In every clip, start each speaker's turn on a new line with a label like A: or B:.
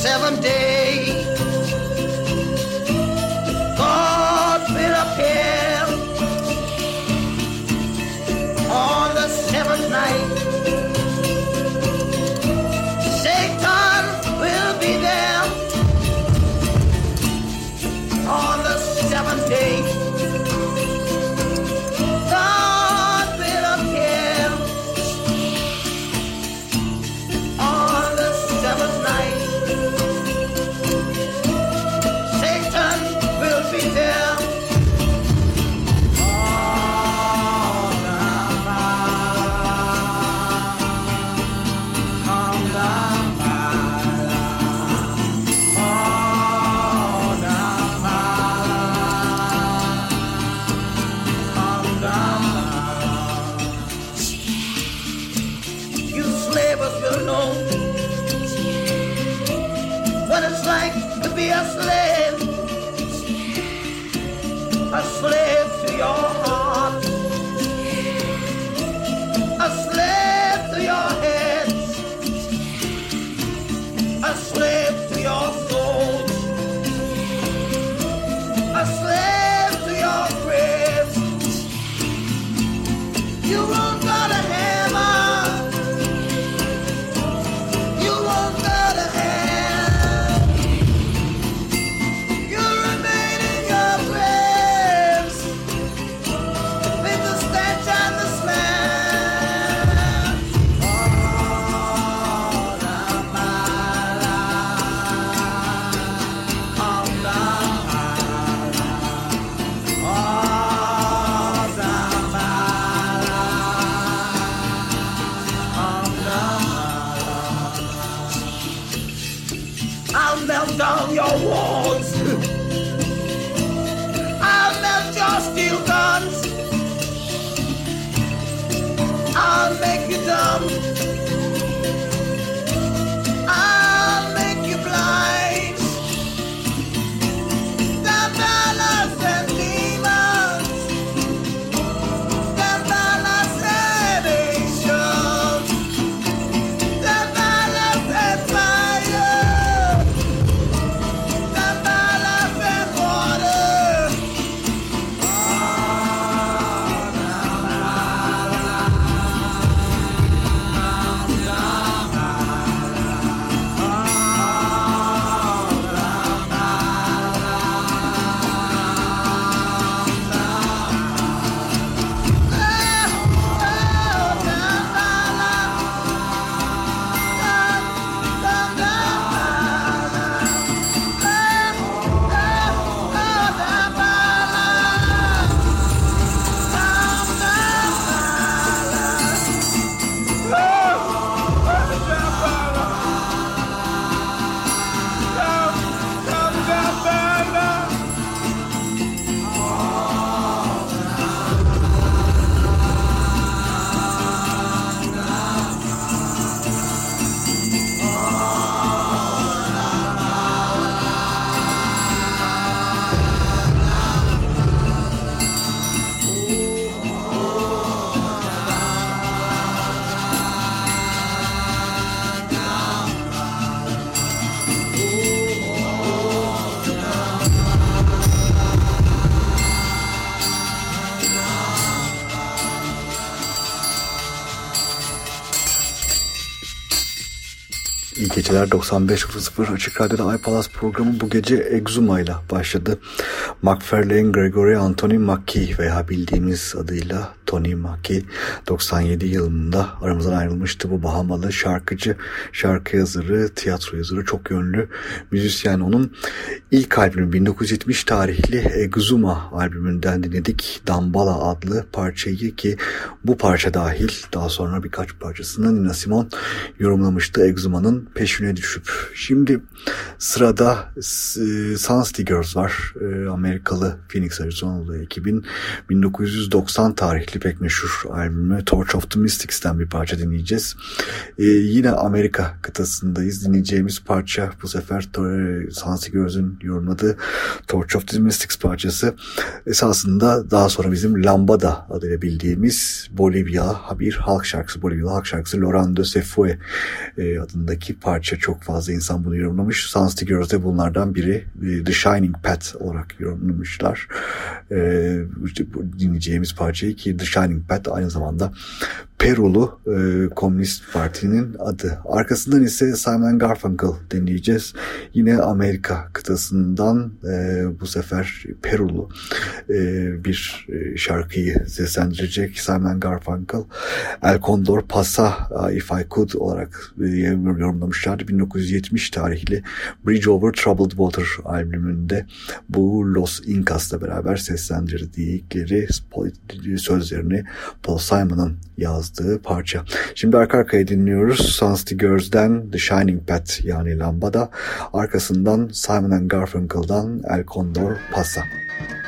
A: seven days.
B: Geceler 95.0 Açık Radyo'da iPalas programı bu gece Exuma ile başladı. McFarlane Gregory Anthony McKee veya bildiğimiz adıyla Tony Mackie 97 yılında aramızdan ayrılmıştı. Bu Bahamalı şarkıcı, şarkı yazarı, tiyatro yazarı, çok yönlü müzisyen. Onun ilk albümü 1970 tarihli Exuma albümünden dinledik. Dambala adlı parçayı ki bu parça dahil daha sonra birkaç parçasını Nina Simon yorumlamıştı Exuma'nın peşine düşüp. Şimdi sırada e, Sunstay Girls var. E, Amerikalı Phoenix Arizona'lı ekibin 1990 tarihli pek meşhur albümü Torch of the Mystics'ten bir parça dinleyeceğiz. Ee, yine Amerika kıtasındayız. Dinleyeceğimiz parça bu sefer Sansi Göz'ün yorumladığı Torch of the Mystics parçası. Esasında daha sonra bizim Lambada adıyla bildiğimiz Bolivya bir halk şarkısı. Bolivya halk şarkısı Lorando Sefue e, adındaki parça. Çok fazla insan bunu yorumlamış. Sansi de bunlardan biri. E, The Shining Path olarak yorumlamışlar. E, dinleyeceğimiz parçayı ki The Shining Path aynı zamanda Perulu e, Komünist Parti'nin adı. Arkasından ise Simon Garfunkel dinleyeceğiz. Yine Amerika kıtasından e, bu sefer Perulu e, bir e, şarkıyı seslendirecek Simon Garfunkel. El Condor Pasa If I Could olarak e, yorumlamışlardı. 1970 tarihli Bridge Over Troubled Water albümünde bu Los Incas'la beraber seslendirdikleri sözlerini Paul Simon'ın yazdığı parça. Şimdi arka arkaya dinliyoruz. Sunstay Girls'den The Shining Path yani Lambada. Arkasından Simon Garfunkel'dan El Condor Pasa.
C: Yo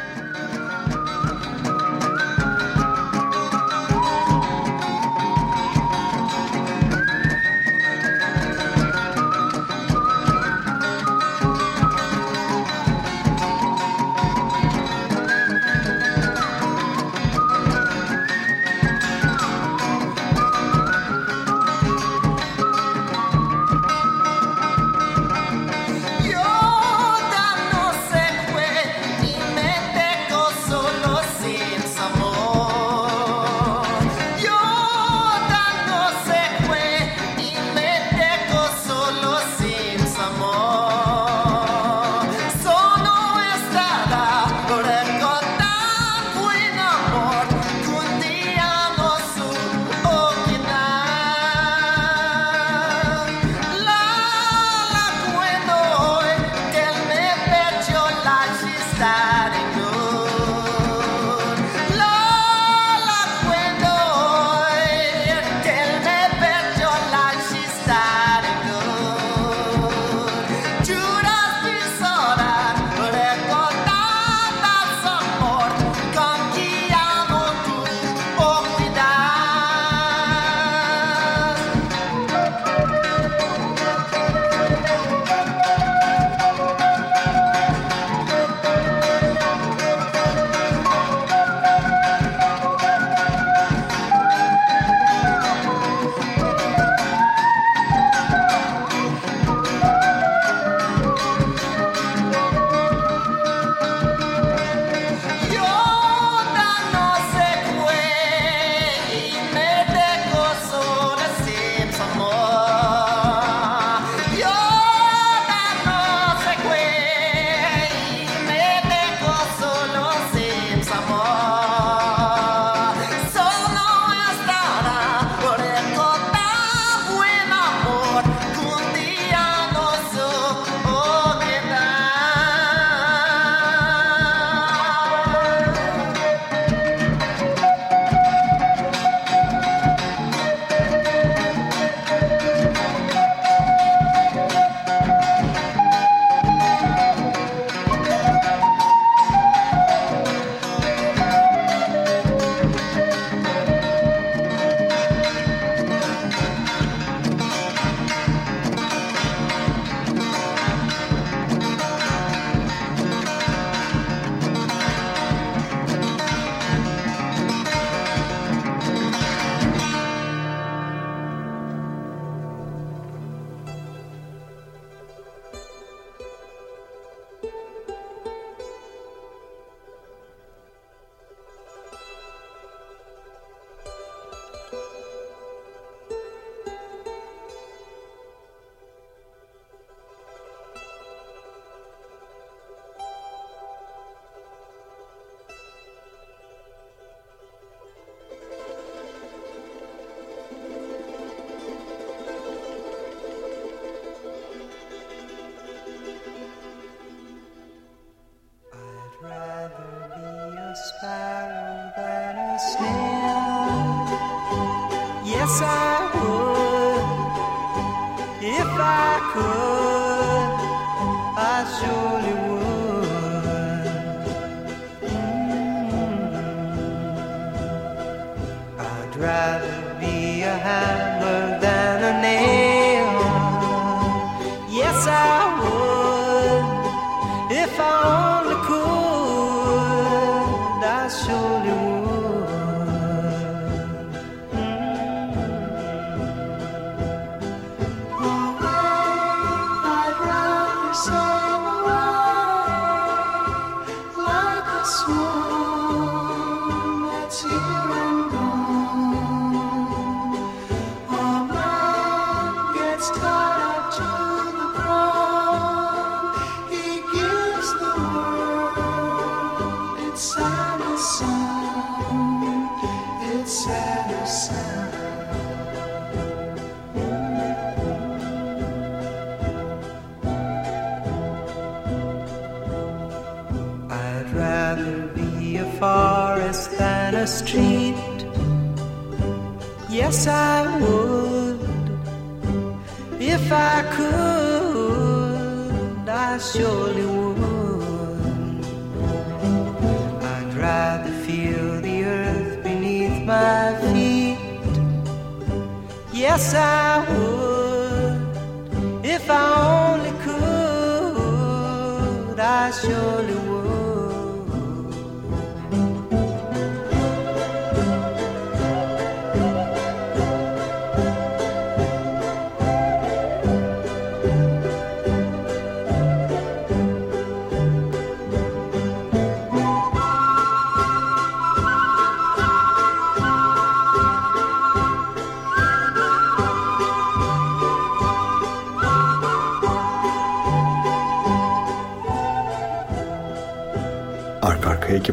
C: Yes, I.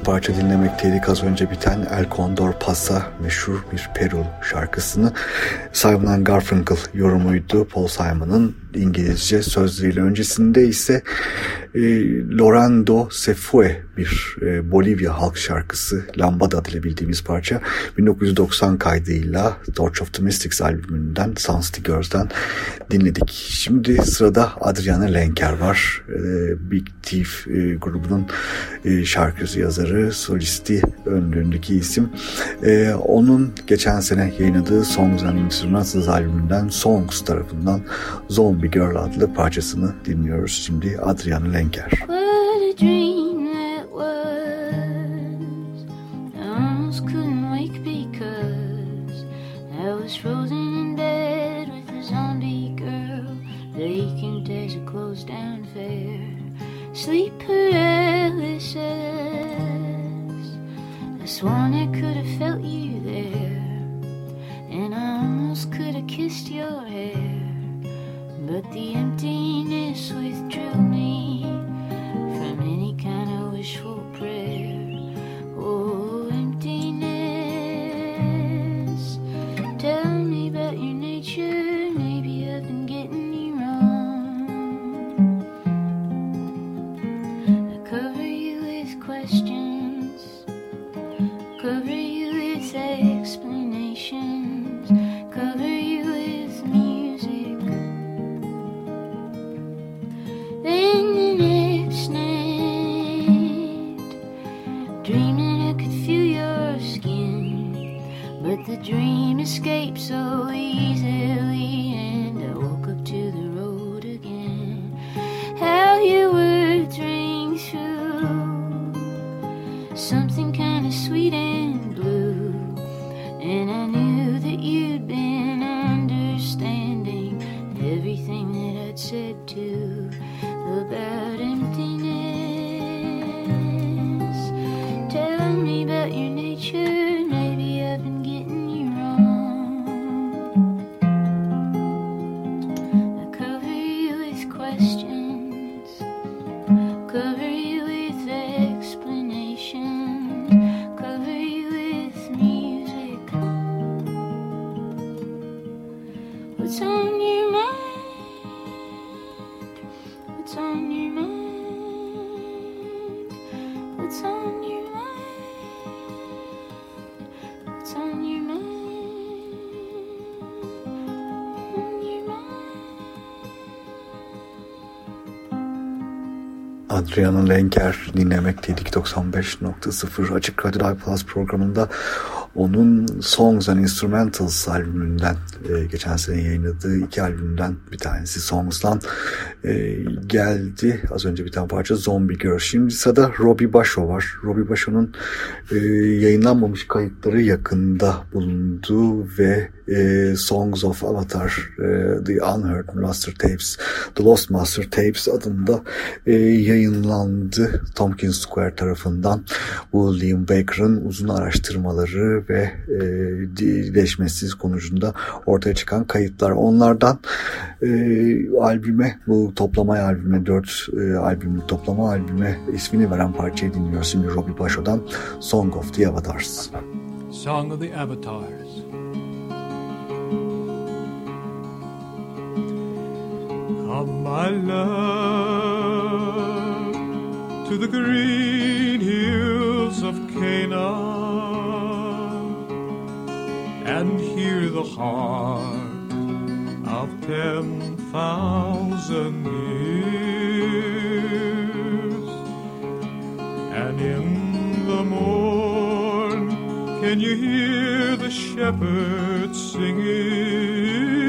B: parça dinlemekteydik az önce biten El Condor Pasa meşhur bir Peru şarkısını Simon Garfunkel yorumuydu. Paul Simon'ın İngilizce sözleriyle öncesinde ise e, Lorando Se bir e, Bolivya halk şarkısı Lambada adıyla bildiğimiz parça 1990 kaydıyla Torch of the Mystics albümünden Sun's Girls'den dinledik. Şimdi sırada Adriana Lenker var. E, Big Thief e, grubunun e, şarkısı yazarı, solisti önlüğündeki isim. E, onun geçen sene yayınladığı Songs and Instrumentals albümünden Songs tarafından Zombie Girl adlı parçasını dinliyoruz. Şimdi Adriana Lenker.
D: What a dream was I almost couldn't wake because I was frozen in bed with a zombie girl. Vacant days a closed down fair. Sleep paralysis. I sworn I could have felt you there. And I almost could have kissed your hair. But the emptiness withdrew me kind of wishful prayer.
B: Adriana Lenker dinlemekteydik 95.0 Açık Radyo Plus programında onun Songs and Instrumentals albümünden e, geçen sene yayınladığı iki albümden bir tanesi Songs'dan e, geldi. Az önce bir tane parça Zombie Girl. Şimdi sırada Robbie Basho var. Robbie Basho'nun e, yayınlanmamış kayıtları yakında bulundu ve e, Songs of Avatar, e, The Unheard Master Tapes, The Lost Master Tapes adında e, yayınlandı Tompkins Square tarafından. William Baker'ın uzun araştırmaları ve e, değişmesiz konusunda ortaya çıkan kayıtlar. Onlardan e, albüme, bu toplamaya albüme, dört e, albümlük toplama albüme ismini veren parçayı dinliyoruz şimdi Robbie Basho'dan Song of the Avatars.
E: Song of the Avatars. Come, my love, to the green hills of Canaan and hear the heart of ten thousand years. And in the morn, can you hear the shepherds singing?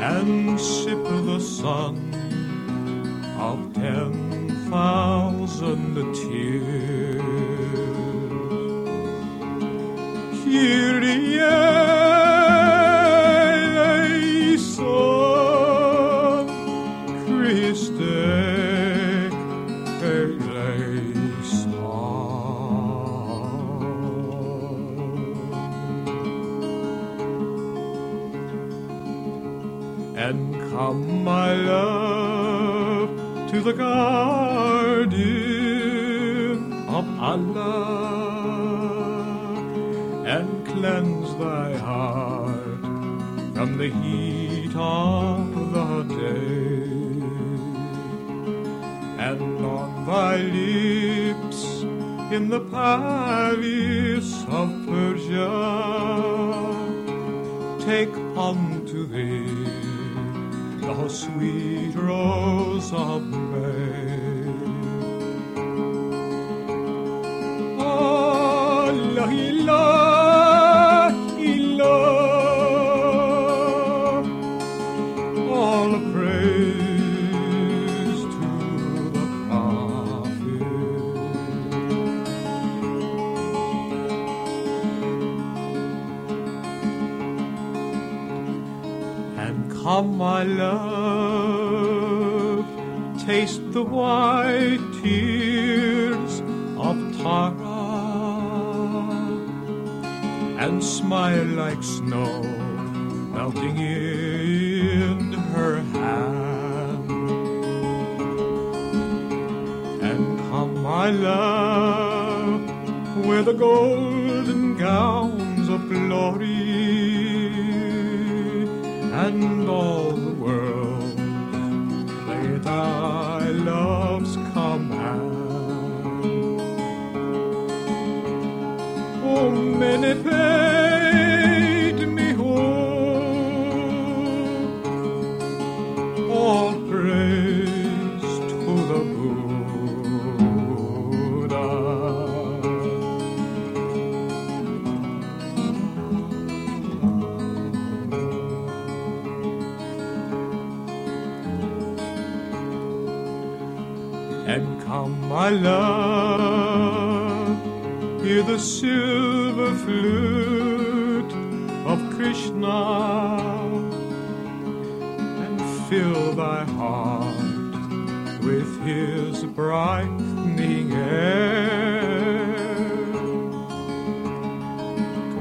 E: and sip the sun of ten thousand tears. Kyrie the garden of Allah and cleanse thy heart from the heat of the day. And on thy lips in the palace of Persia take unto thee the sweet rose of May. Come, my love, taste the white tears of Tara. And smile like snow melting in her hand. And come, my love, wear the golden gowns of glory and all my love, hear the silver flute of Krishna and fill thy heart with his brightening air.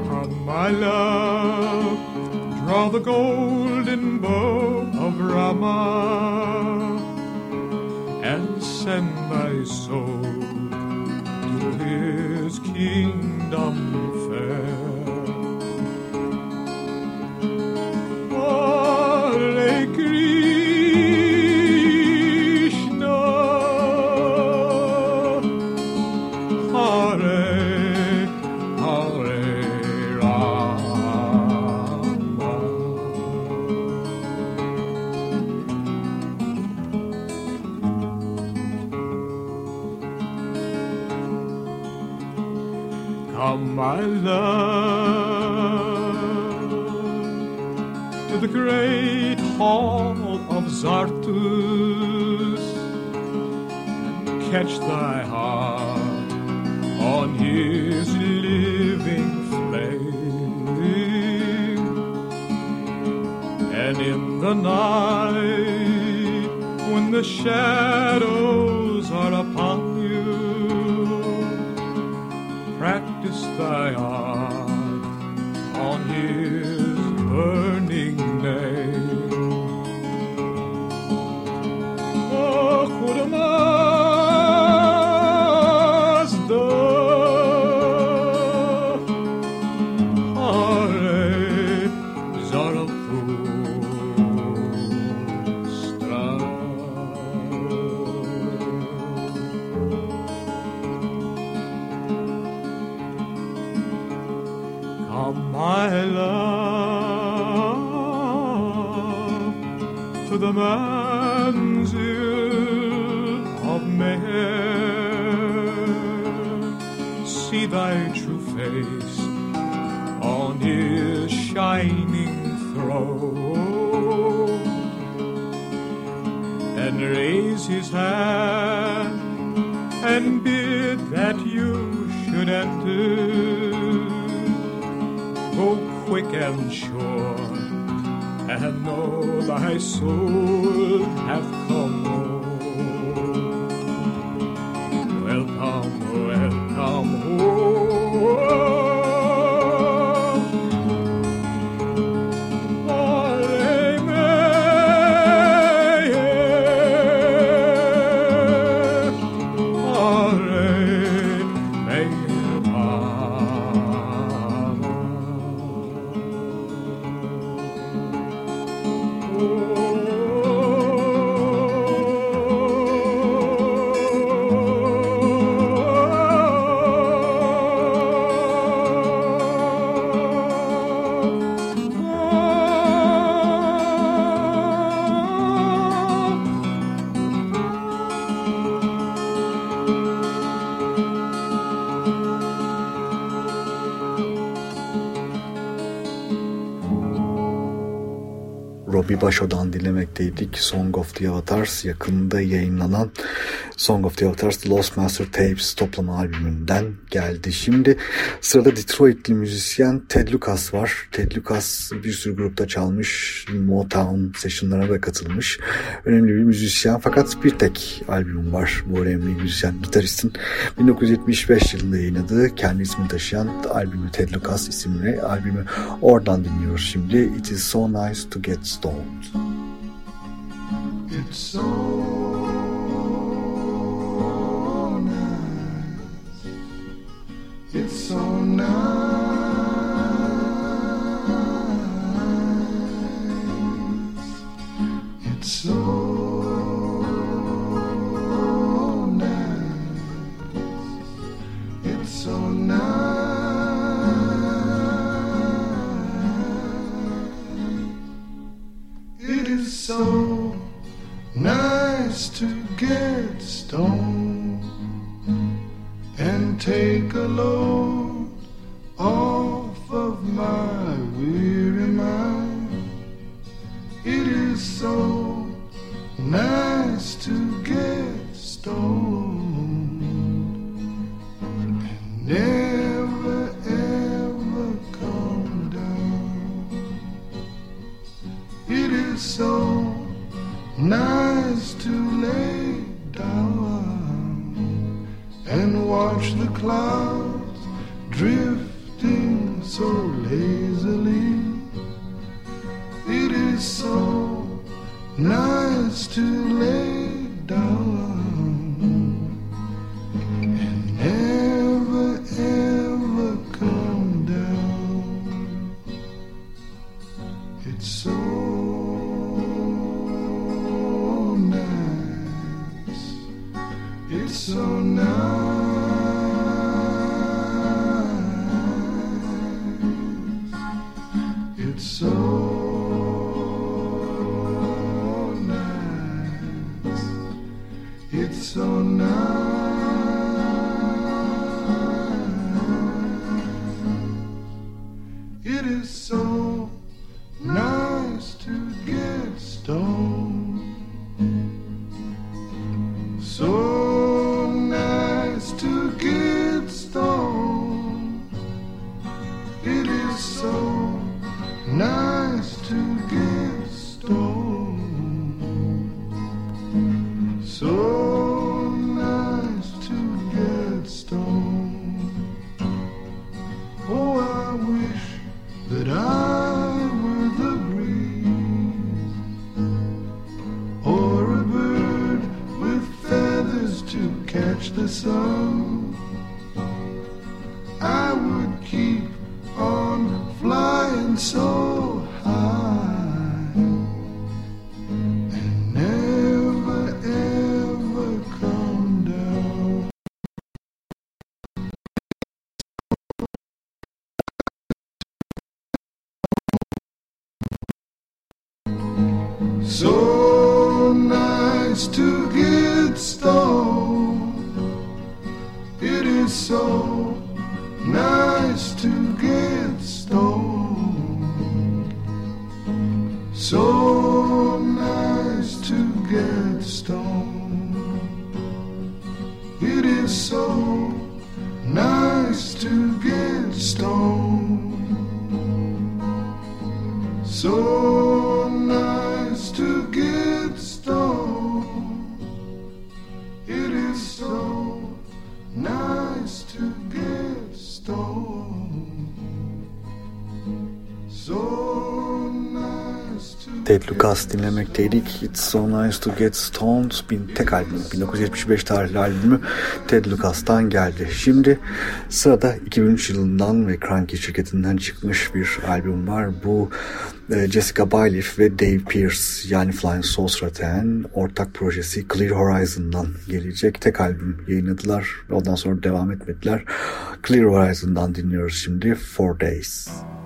E: Come, my love, draw the golden bow of Rama kingdom of Zartus and catch thy heart on his living flame. And in the night, when the shadows
B: Basho'dan dinlemekteydik. Song of the Avatars yakında yayınlanan Song of the Avatars The Lost Master Tapes toplama albümünden geldi. Şimdi sırada Detroitli müzisyen Ted Lucas var. Ted Lucas bir sürü grupta çalmış. Motown session'lara da katılmış. Önemli bir müzisyen fakat bir tek albüm var bu önemli müzisyen gitaristin. 1975 yılında yayınladığı kendi ismini taşıyan albümü Ted Lucas isimli albümü oradan dinliyoruz şimdi. It is so nice to get stoned.
F: It's so It's so nice. It's so nice. It's so nice. It is so nice to get stoned and take a load off of my weary mind. It is so nice to get stoned and never ever come down. It is so nice watch the clouds drifting so lazily. It is so nice to lay down nice to get stoned. So
B: Lucas dinlemekteydik. It's So Nice to Get Stoned bin tek albüm 1975 tarihli albümü Ted Lucas'tan geldi. Şimdi sırada 2003 yılından ve Cranky şirketinden çıkmış bir albüm var. Bu e, Jessica Bailiff ve Dave Pierce yani Flying Saucer'ın ortak projesi Clear Horizon'dan gelecek tek albüm yayınladılar. Ondan sonra devam etmediler. Clear Horizon'dan dinliyoruz şimdi Four Days.
D: I've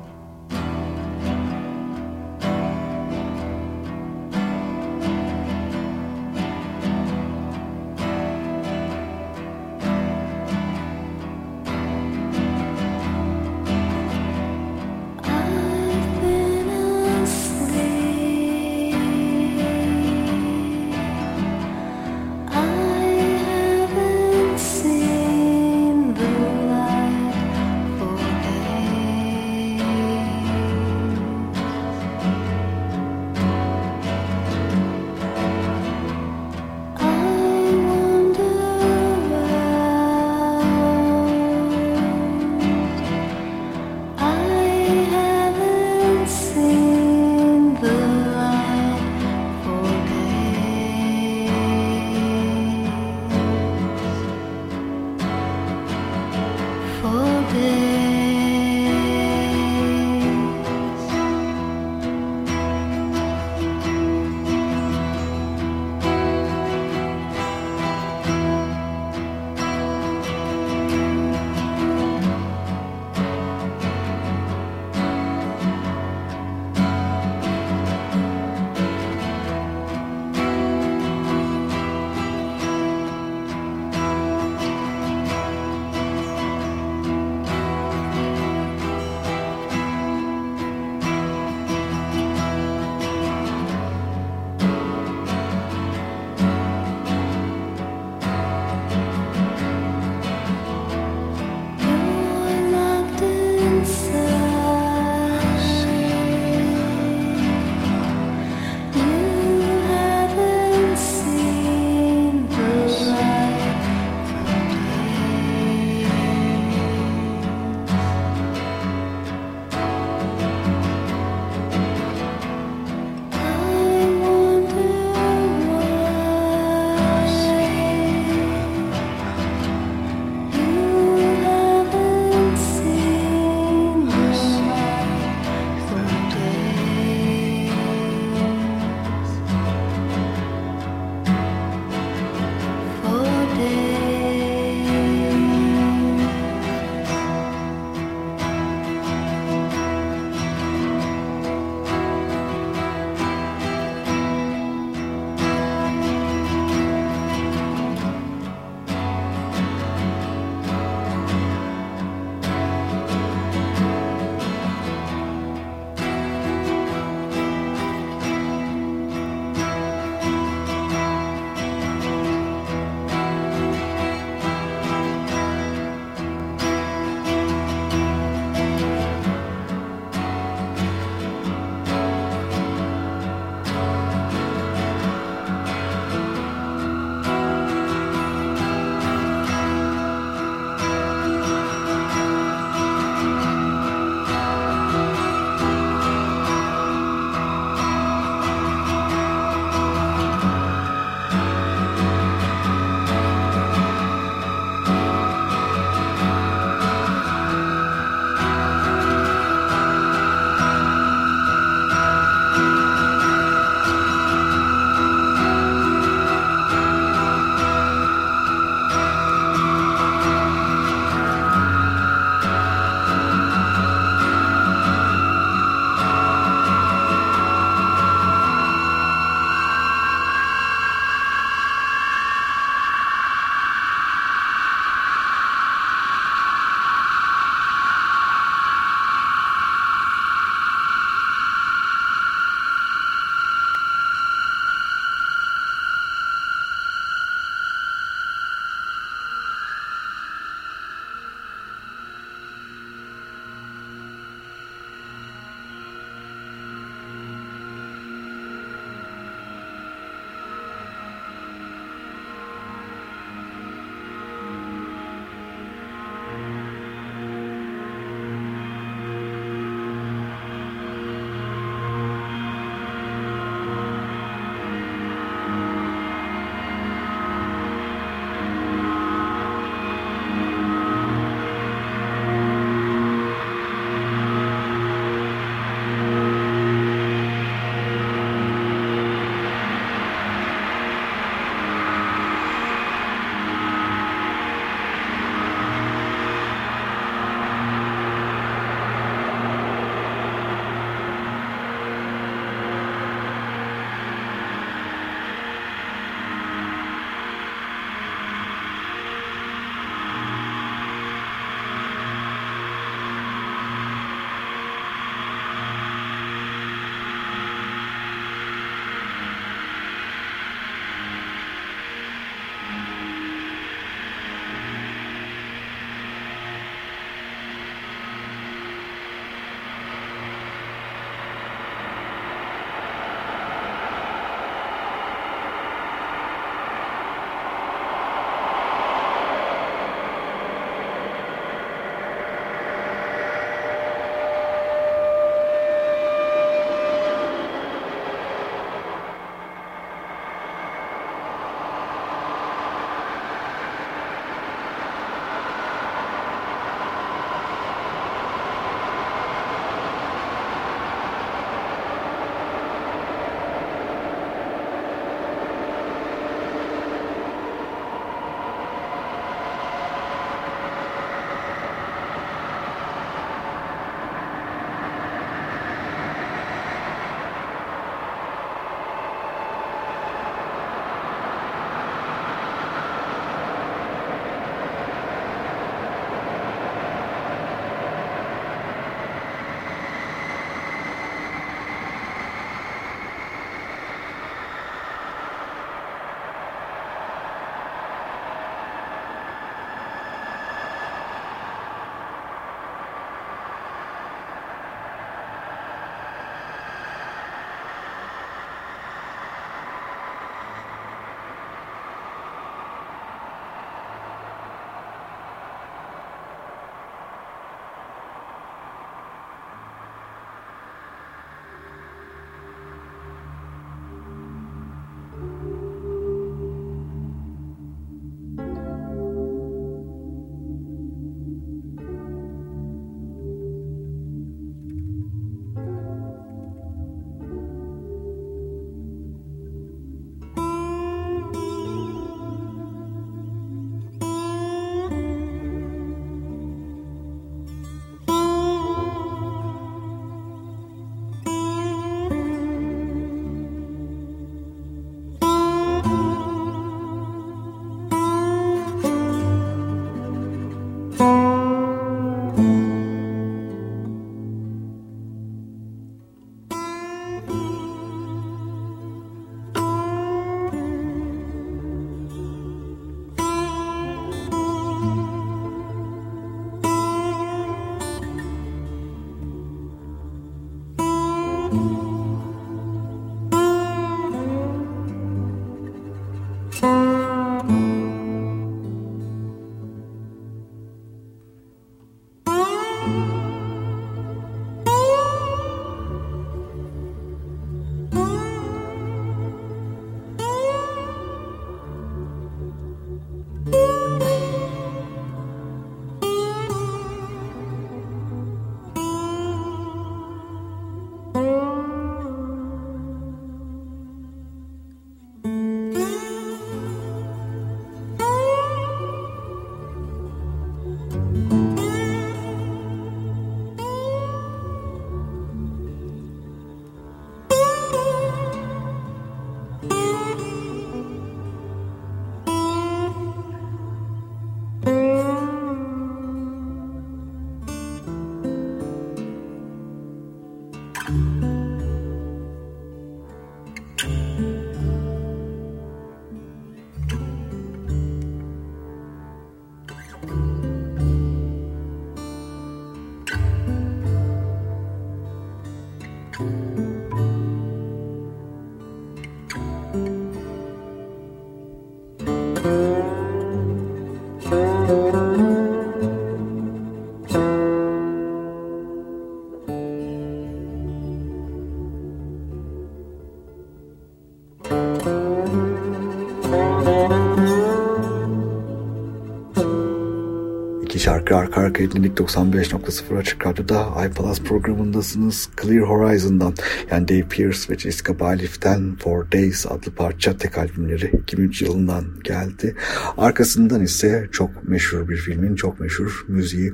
B: şarkı arka dinledik 95.0 Açık Radyo'da iPalaz programındasınız. Clear Horizon'dan yani Dave Pierce ve Jessica Balif'ten For Days adlı parça tek albümleri 2003 yılından geldi. Arkasından ise çok meşhur bir filmin çok meşhur müziği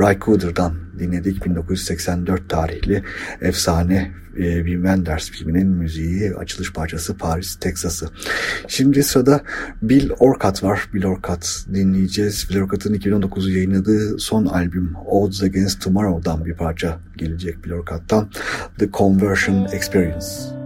B: Ray Cooder'dan dinledik. 1984 tarihli efsane e, Wim Wenders filminin müziği açılış parçası Paris, Texas'ı. Şimdi sırada Bill Orcutt var. Bill Orcutt dinleyeceğiz. Bill Orcutt'ın 2019'u yayınladığı son albüm Odds Against Tomorrow'dan bir parça gelecek Bill Orcutt'tan The Conversion Experience.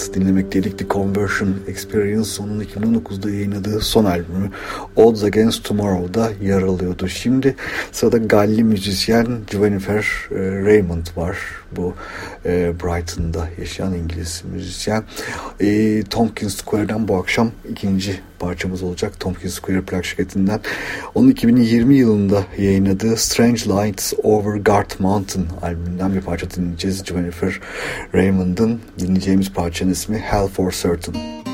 B: Orcutt dinlemekteydik. The Conversion Experience onun 2019'da yayınladığı son albümü Odds Against Tomorrow'da yer alıyordu. Şimdi sırada Galli müzisyen Jennifer e, Raymond var. Bu e, Brighton'da yaşayan İngiliz müzisyen. E, Tompkins Square'den bu akşam ikinci parçamız olacak. Tompkins Square plak şirketinden. Onun 2020 yılında yayınladığı Strange Lights Over Guard Mountain albümünden bir parça dinleyeceğiz. Jennifer Raymond'ın dinleyeceğimiz parçanın ismi Hell for Certain.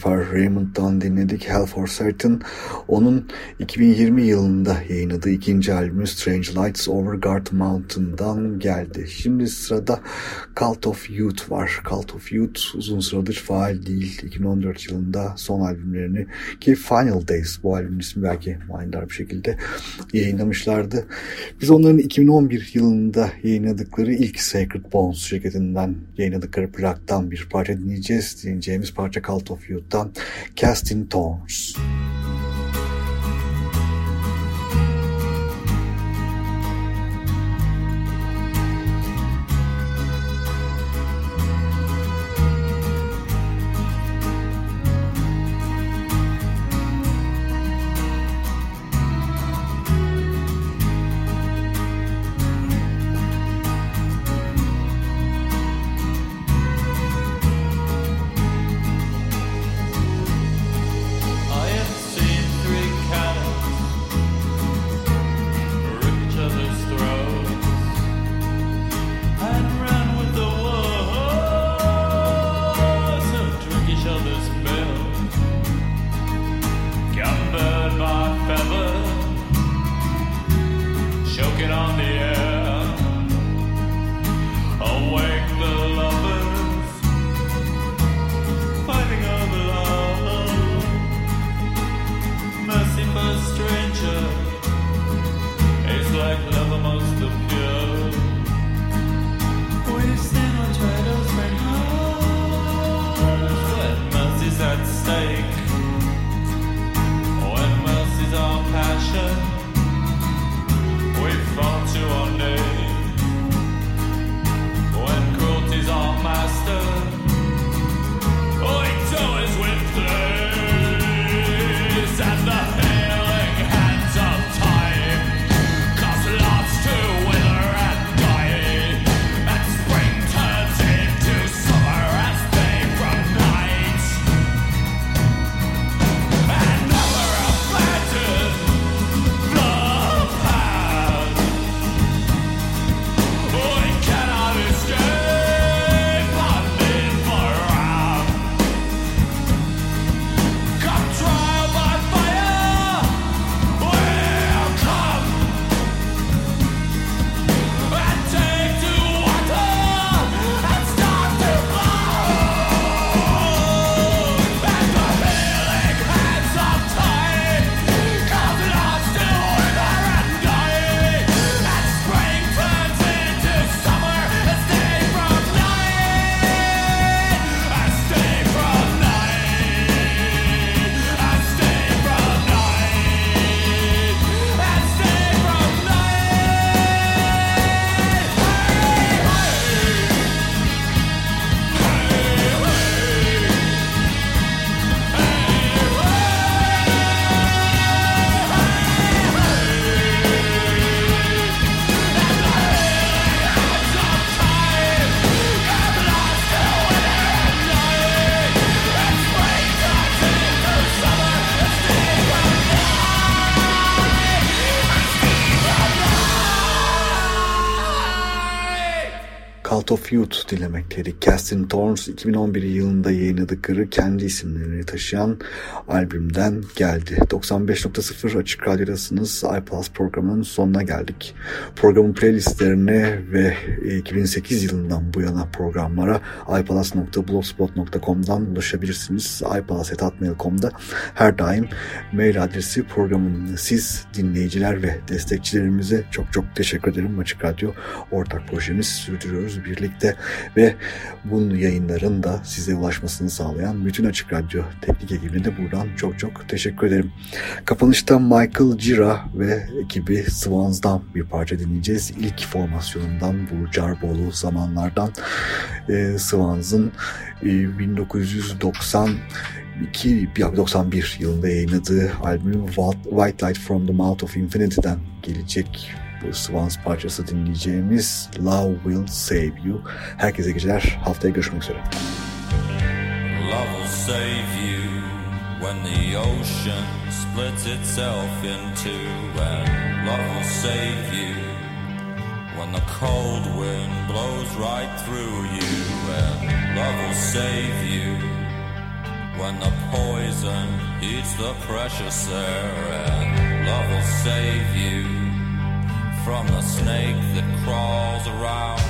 G: Jennifer Raymond'dan dinledik Hell for Certain. Onun 2020 yılında yayınladığı ikinci albümü Strange Lights Over Guard Mountain'dan geldi. Şimdi sırada Cult of Youth var. Cult of Youth uzun süredir faal değil. 2014 yılında son albümlerini ki Final Days bu albümün ismi belki manidar bir şekilde yayınlamışlardı. Biz onların 2011 yılında yayınladıkları ilk Sacred Bones şirketinden yayınladıkları plaktan bir parça dinleyeceğiz. Dinleyeceğimiz parça Cult of Youth'tan Casting Thorns. of Youth dilemekteydik. Casting Thorns 2011 yılında yayınladıkları kendi isimlerini taşıyan albümden geldi. 95.0 Açık Radyo'dasınız. iPlus programının sonuna geldik. Programın playlistlerine ve 2008 yılından bu yana programlara iPlus.blogspot.com'dan ulaşabilirsiniz. iPlus.atmail.com'da her daim mail adresi programın siz dinleyiciler ve destekçilerimize çok çok teşekkür ederim. Açık Radyo ortak projemiz sürdürüyoruz birlikte ve bunun yayınların da size ulaşmasını sağlayan bütün Açık Radyo teknik ekibine de buradan çok çok teşekkür ederim. Kapanışta Michael Gira ve ekibi Swans'dan bir parça dinleyeceğiz. İlk formasyonundan bu Carbolu zamanlardan e, Swans'ın e, 1990 91 yılında yayınladığı albümü White Light from the Mouth of Infinity'den gelecek bu Swans parçası dinleyeceğimiz Love Will Save You. Herkese geceler. Haftaya görüşmek üzere. Love will save you when the ocean splits itself in two and love will save you when the cold wind blows right through you and love will save you
H: when the poison eats the precious air and love will save you from the snake that crawls around.